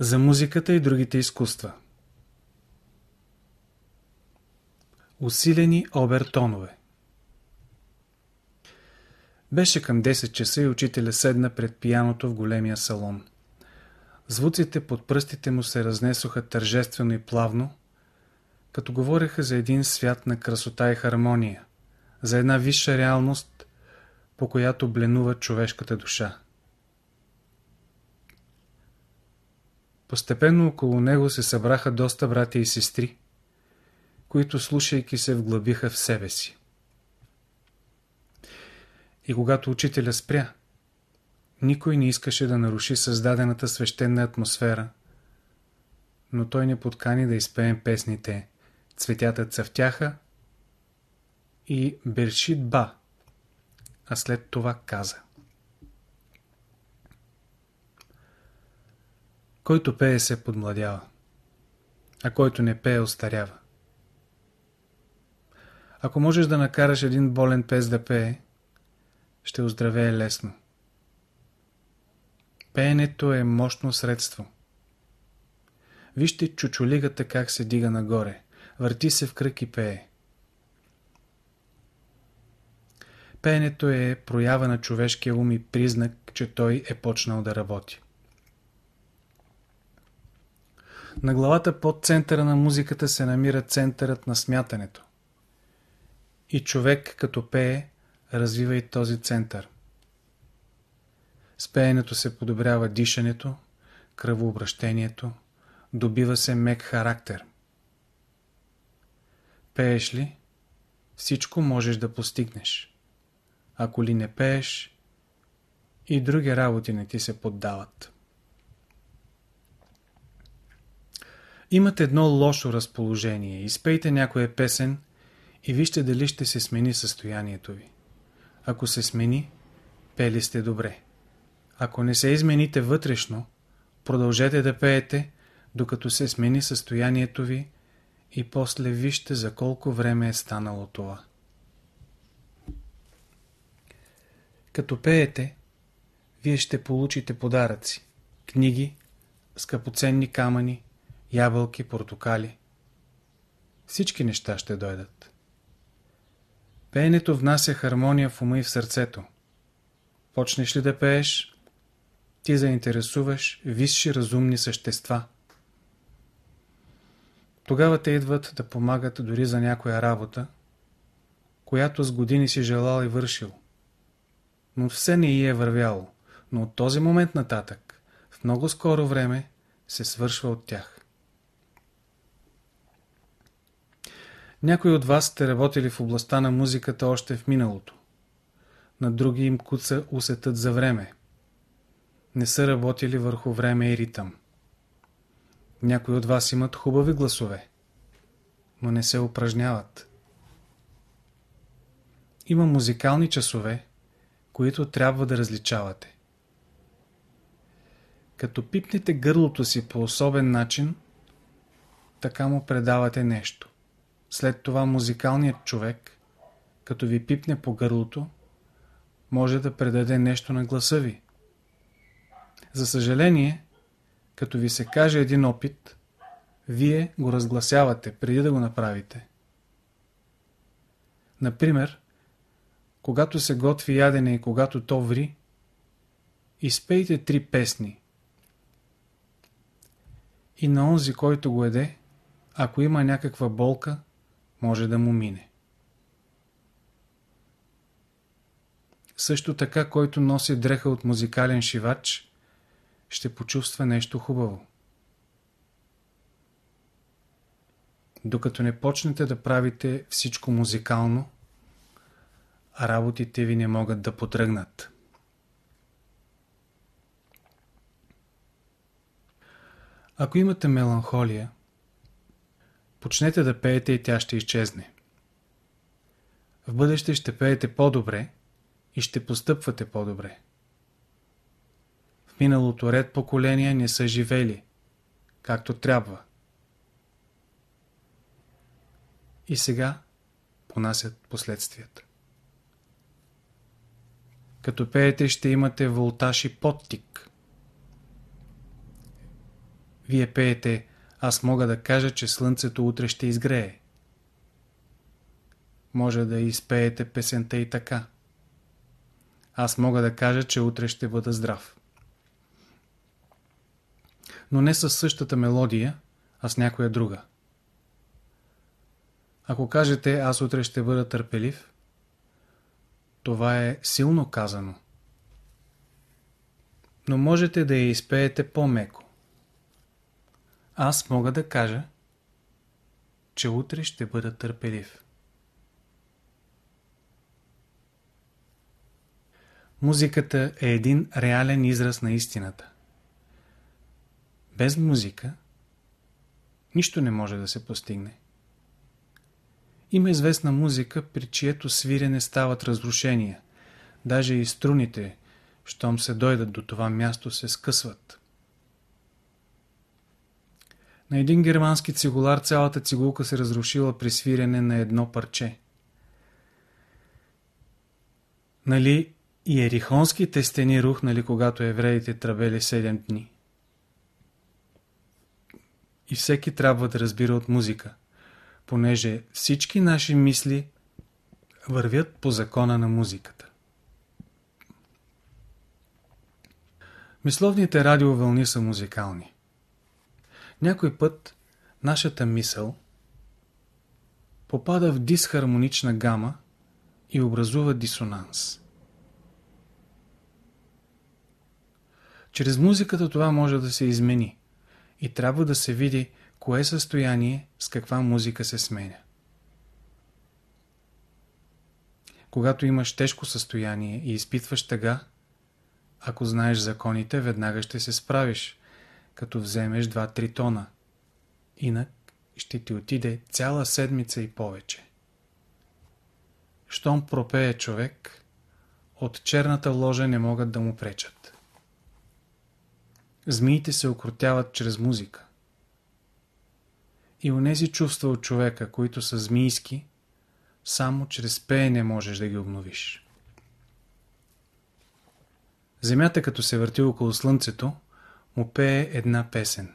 За музиката и другите изкуства Усилени обертонове Беше към 10 часа и учителя седна пред пияното в големия салон. Звуците под пръстите му се разнесоха тържествено и плавно, като говореха за един свят на красота и хармония, за една висша реалност, по която бленува човешката душа. Постепенно около него се събраха доста братя и сестри, които слушайки се вглъбиха в себе си. И когато учителя спря, никой не искаше да наруши създадената свещена атмосфера, но той не подкани да изпеем песните «Цветята цъфтяха» и «Бершит ба», а след това каза Който пее се подмладява, а който не пее остарява. Ако можеш да накараш един болен пес да пее, ще оздравее лесно. Пеенето е мощно средство. Вижте чучулигата как се дига нагоре, върти се в кръг и пее. Пеенето е проява на човешкия ум и признак, че той е почнал да работи. На главата под центъра на музиката се намира центърът на смятането. И човек, като пее, развива и този център. С пеенето се подобрява дишането, кръвообращението, добива се мек характер. Пееш ли, всичко можеш да постигнеш. Ако ли не пееш, и други работи не ти се поддават. Имате едно лошо разположение. Изпейте някоя песен и вижте дали ще се смени състоянието ви. Ако се смени, пели сте добре. Ако не се измените вътрешно, продължете да пеете, докато се смени състоянието ви и после вижте за колко време е станало това. Като пеете, вие ще получите подаръци, книги, скъпоценни камъни, ябълки, портокали. Всички неща ще дойдат. Пеенето внася хармония в ума и в сърцето. Почнеш ли да пееш, ти заинтересуваш висши разумни същества. Тогава те идват да помагат дори за някоя работа, която с години си желал и вършил. Но все не й е вървяло, но от този момент нататък, в много скоро време, се свършва от тях. Някои от вас сте работили в областта на музиката още в миналото. На други им куца усетът за време. Не са работили върху време и ритъм. Някои от вас имат хубави гласове, но не се упражняват. Има музикални часове, които трябва да различавате. Като пипнете гърлото си по особен начин, така му предавате нещо. След това музикалният човек, като ви пипне по гърлото, може да предаде нещо на гласа ви. За съжаление, като ви се каже един опит, вие го разгласявате преди да го направите. Например, когато се готви ядене и когато то ври, изпейте три песни. И на онзи, който го еде, ако има някаква болка, може да му мине. Също така, който носи дреха от музикален шивач, ще почувства нещо хубаво. Докато не почнете да правите всичко музикално, работите ви не могат да потръгнат. Ако имате меланхолия, Почнете да пеете и тя ще изчезне. В бъдеще ще пеете по-добре и ще постъпвате по-добре. В миналото ред поколения не са живели, както трябва. И сега понасят последствията. Като пеете ще имате волтаж и подтик. Вие пеете «Аз мога да кажа, че слънцето утре ще изгрее». Може да изпеете песента и така. Аз мога да кажа, че утре ще бъда здрав. Но не със същата мелодия, а с някоя друга. Ако кажете аз утре ще бъда търпелив, това е силно казано. Но можете да я изпеете по-меко. Аз мога да кажа, че утре ще бъда търпелив. Музиката е един реален израз на истината. Без музика нищо не може да се постигне. Има известна музика, при чието свирене стават разрушения. Даже и струните, щом се дойдат до това място, се скъсват. На един германски цигулар цялата цигулка се разрушила при свирене на едно парче. Нали и ерихонските стени рухнали, когато евреите травели 7 дни. И всеки трябва да разбира от музика, понеже всички наши мисли вървят по закона на музиката. Мисловните радиовълни са музикални. Някой път нашата мисъл попада в дисхармонична гама и образува дисонанс. Чрез музиката това може да се измени и трябва да се види кое състояние с каква музика се сменя. Когато имаш тежко състояние и изпитваш тъга, ако знаеш законите, веднага ще се справиш, като вземеш 2-3 тона. Инак ще ти отиде цяла седмица и повече. Щом пропее човек, от черната ложа не могат да му пречат. Змиите се окротяват чрез музика. И онези чувства от човека, които са змийски, само чрез пеене можеш да ги обновиш. Земята, като се върти около Слънцето, му пее една песен.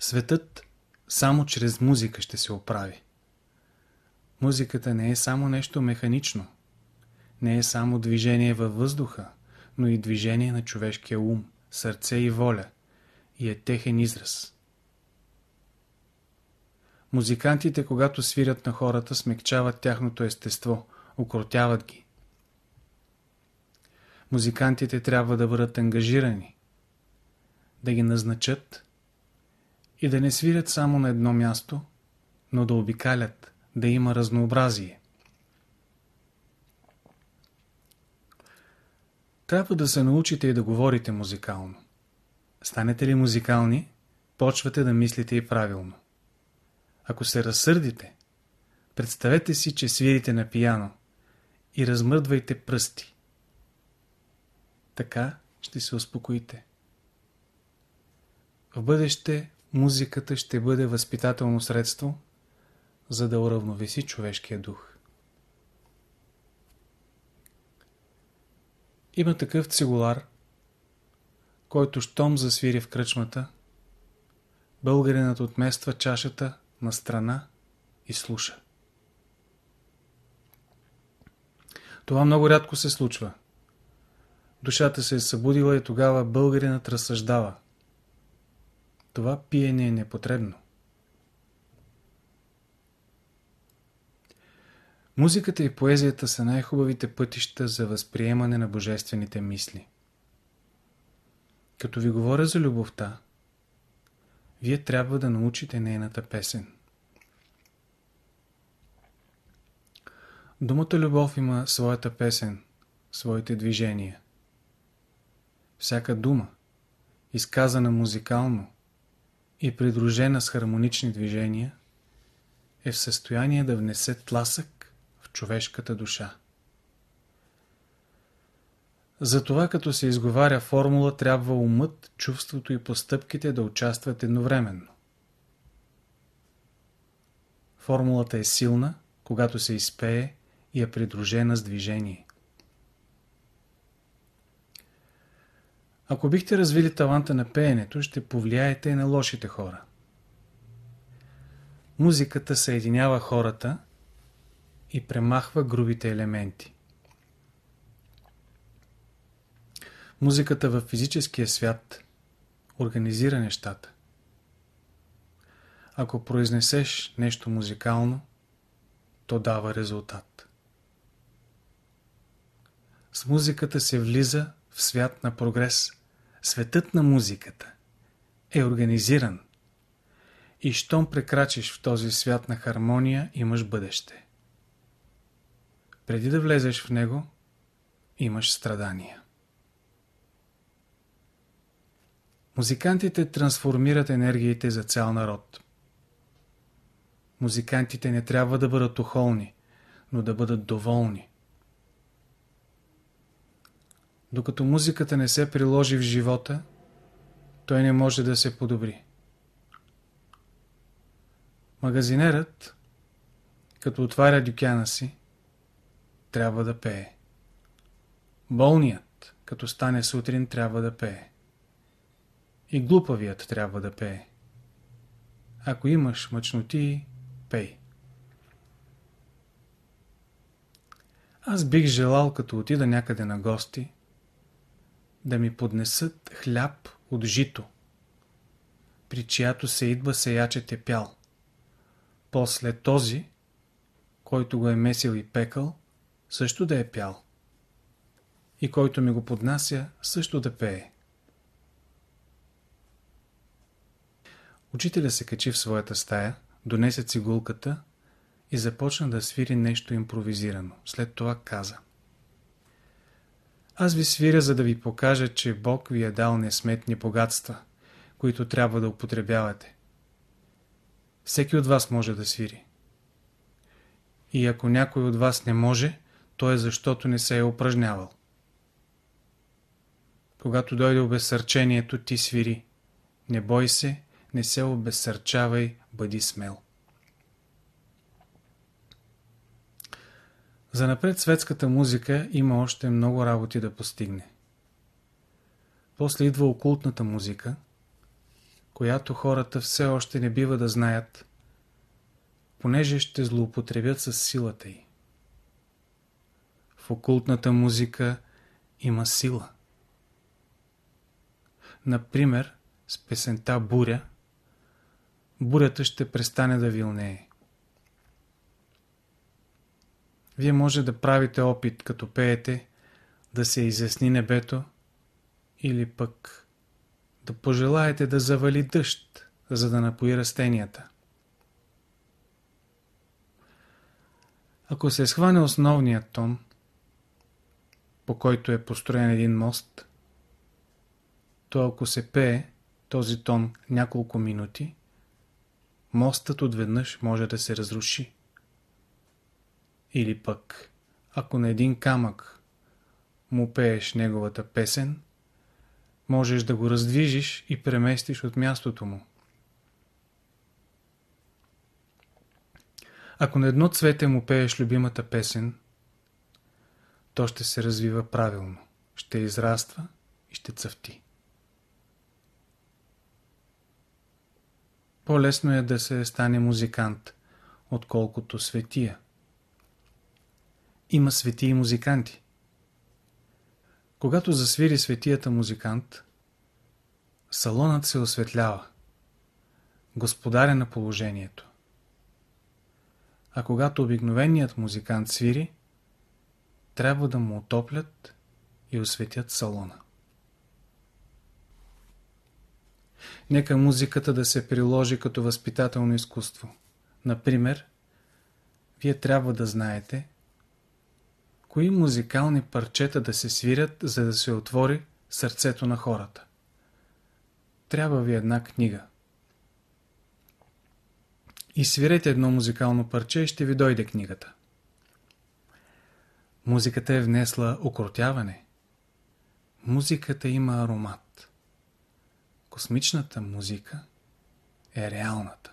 Светът само чрез музика ще се оправи. Музиката не е само нещо механично, не е само движение във въздуха, но и движение на човешкия ум, сърце и воля, и е техен израз. Музикантите, когато свирят на хората, смекчават тяхното естество, укротяват ги. Музикантите трябва да бъдат ангажирани, да ги назначат и да не свирят само на едно място, но да обикалят, да има разнообразие. Трябва да се научите и да говорите музикално. Станете ли музикални, почвате да мислите и правилно. Ако се разсърдите, представете си, че свирите на пияно и размърдвайте пръсти. Така ще се успокоите. В бъдеще музиката ще бъде възпитателно средство, за да уравновеси човешкия дух. Има такъв цигулар, който щом засвири в кръчмата, българинът отмества чашата на страна и слуша. Това много рядко се случва. Душата се е събудила и тогава българинът разсъждава. Това пиене е непотребно. Музиката и поезията са най-хубавите пътища за възприемане на божествените мисли. Като ви говоря за любовта, вие трябва да научите нейната песен. Думата любов има своята песен, своите движения. Всяка дума, изказана музикално и придружена с хармонични движения, е в състояние да внесе тласък в човешката душа. Затова като се изговаря формула, трябва умът, чувството и постъпките да участват едновременно. Формулата е силна, когато се изпее и е придружена с движение. Ако бихте развили таланта на пеенето, ще повлияете и на лошите хора. Музиката съединява хората и премахва грубите елементи. Музиката в физическия свят организира нещата. Ако произнесеш нещо музикално, то дава резултат. С музиката се влиза в свят на прогрес. Светът на музиката е организиран. И щом прекрачиш в този свят на хармония, имаш бъдеще. Преди да влезеш в него, имаш страдания. Музикантите трансформират енергиите за цял народ. Музикантите не трябва да бъдат охолни, но да бъдат доволни. Докато музиката не се приложи в живота, той не може да се подобри. Магазинерът, като отваря дюкяна си, трябва да пее. Болният, като стане сутрин, трябва да пее. И глупавият трябва да пее. Ако имаш мъчноти, пей. Аз бих желал, като отида някъде на гости, да ми поднесат хляб от жито, при чиято се идва сеячът е пял. После този, който го е месил и пекал, също да е пял. И който ми го поднася, също да пее. Учителя се качи в своята стая, донесе цигулката и започна да свири нещо импровизирано. След това каза. Аз ви свиря, за да ви покажа, че Бог ви е дал несметни богатства, които трябва да употребявате. Всеки от вас може да свири. И ако някой от вас не може, то е защото не се е упражнявал. Когато дойде обезсърчението, ти свири. Не бой се, не се обезсърчавай, бъди смел. За напред светската музика има още много работи да постигне. После идва окултната музика, която хората все още не бива да знаят, понеже ще злоупотребят с силата й. В окултната музика има сила. Например, с песента Буря, бурята ще престане да вилнее. Вие може да правите опит, като пеете, да се изясни небето или пък да пожелаете да завали дъжд, за да напои растенията. Ако се схване основният тон, по който е построен един мост, то ако се пее този тон няколко минути, мостът отведнъж може да се разруши. Или пък, ако на един камък му пееш неговата песен, можеш да го раздвижиш и преместиш от мястото му. Ако на едно цвете му пееш любимата песен, то ще се развива правилно, ще израства и ще цъфти. По-лесно е да се стане музикант, отколкото светия. Има свети и музиканти. Когато засвири светията музикант, салонът се осветлява. Господаря на положението. А когато обикновеният музикант свири, трябва да му отоплят и осветят салона. Нека музиката да се приложи като възпитателно изкуство. Например, вие трябва да знаете, кои музикални парчета да се свирят, за да се отвори сърцето на хората. Трябва ви една книга. И свирете едно музикално парче и ще ви дойде книгата. Музиката е внесла окротяване. Музиката има аромат. Космичната музика е реалната.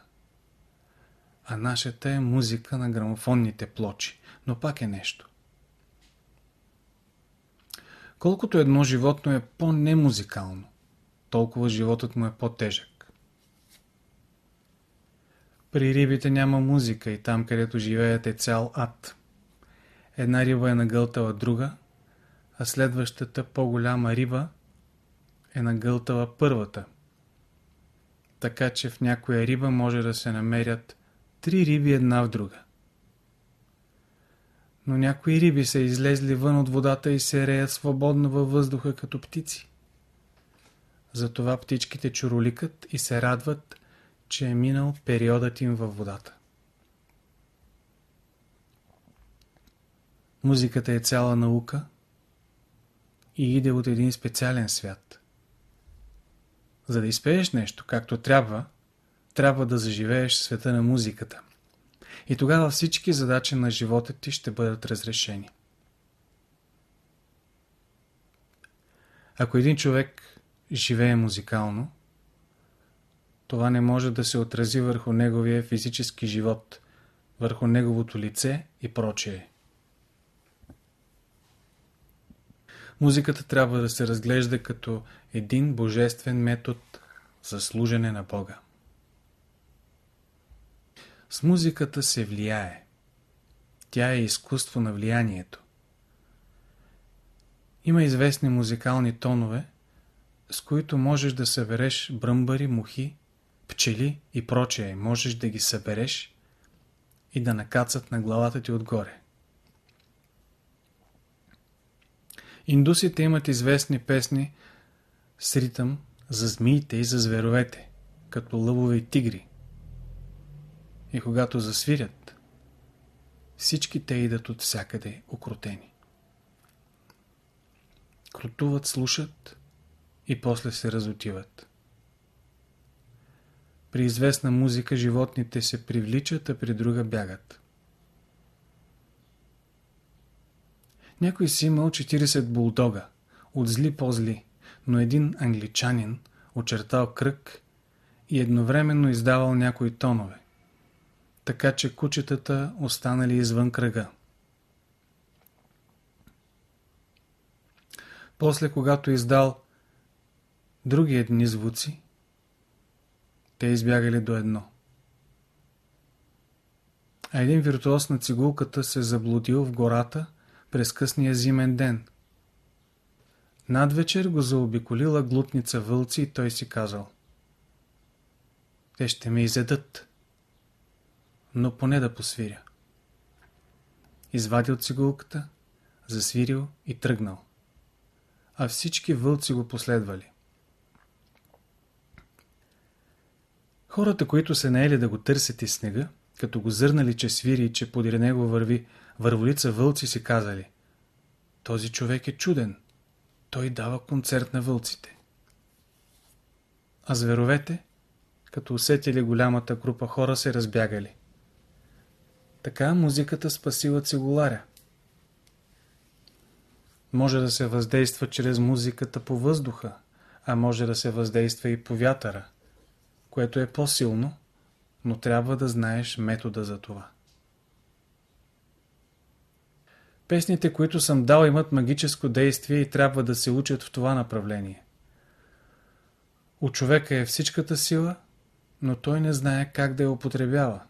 А нашата е музика на грамофонните плочи, но пак е нещо. Колкото едно животно е по-немузикално, толкова животът му е по-тежък. При рибите няма музика и там, където живеят е цял ад. Една риба е нагълтала друга, а следващата по-голяма риба е нагълтала първата. Така че в някоя риба може да се намерят три риби една в друга. Но някои риби са излезли вън от водата и се реят свободно във въздуха като птици. Затова птичките чуроликат и се радват, че е минал периодът им във водата. Музиката е цяла наука и иде от един специален свят. За да изпееш нещо както трябва, трябва да заживееш света на музиката. И тогава всички задачи на живота ти ще бъдат разрешени. Ако един човек живее музикално, това не може да се отрази върху неговия физически живот, върху неговото лице и прочее. Музиката трябва да се разглежда като един божествен метод за служене на Бога. С музиката се влияе. Тя е изкуство на влиянието. Има известни музикални тонове, с които можеш да събереш бръмбари, мухи, пчели и прочее. Можеш да ги събереш и да накацат на главата ти отгоре. Индусите имат известни песни с ритъм за змиите и за зверовете, като лъвове и тигри. И когато засвирят, всички те идат от всякъде окрутени. Крутуват, слушат и после се разотиват. При известна музика животните се привличат, а при друга бягат. Някой си имал 40 булдога, от зли по-зли, но един англичанин очертал кръг и едновременно издавал някои тонове, така че кучетата останали извън кръга. После, когато издал други едни звуци, те избягали до едно. А един виртуоз на цигулката се заблудил в гората през късния зимен ден. Надвечер го заобиколила глутница вълци и той си казал Те ще ме изедат, но поне да посвиря. Извадил цигулката, засвирил и тръгнал. А всички вълци го последвали. Хората, които се наели да го търсят из снега, като го зърнали, че свири и че подир него върви върволица вълци, си казали Този човек е чуден. Той дава концерт на вълците. А зверовете, като усетили голямата група хора, се разбягали. Така музиката спасила цигуларя. Може да се въздейства чрез музиката по въздуха, а може да се въздейства и по вятъра което е по-силно, но трябва да знаеш метода за това. Песните, които съм дал, имат магическо действие и трябва да се учат в това направление. У човека е всичката сила, но той не знае как да я употребява.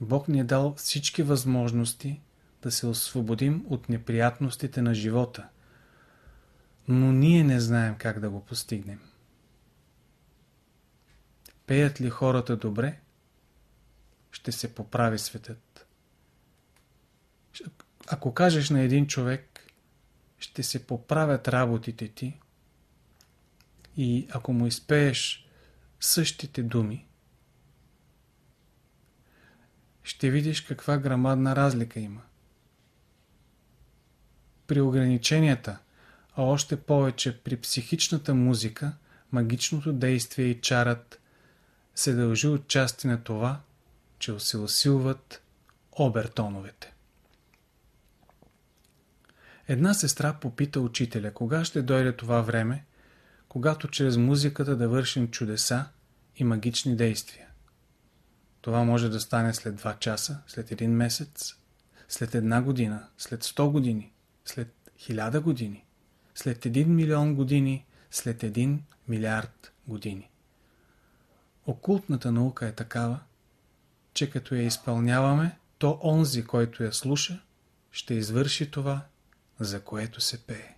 Бог ни е дал всички възможности да се освободим от неприятностите на живота, но ние не знаем как да го постигнем. Пеят ли хората добре, ще се поправи светът. Ако кажеш на един човек, ще се поправят работите ти и ако му изпееш същите думи, ще видиш каква грамадна разлика има. При ограниченията, а още повече при психичната музика, магичното действие и чарът се дължи отчасти на това, че се усилват обертоновете. Една сестра попита учителя, кога ще дойде това време, когато чрез музиката да вършим чудеса и магични действия. Това може да стане след 2 часа, след един месец, след една година, след 100 години, след хиляда години, след един милион години, след един милиард години. Окултната наука е такава, че като я изпълняваме, то онзи, който я слуша, ще извърши това, за което се пее.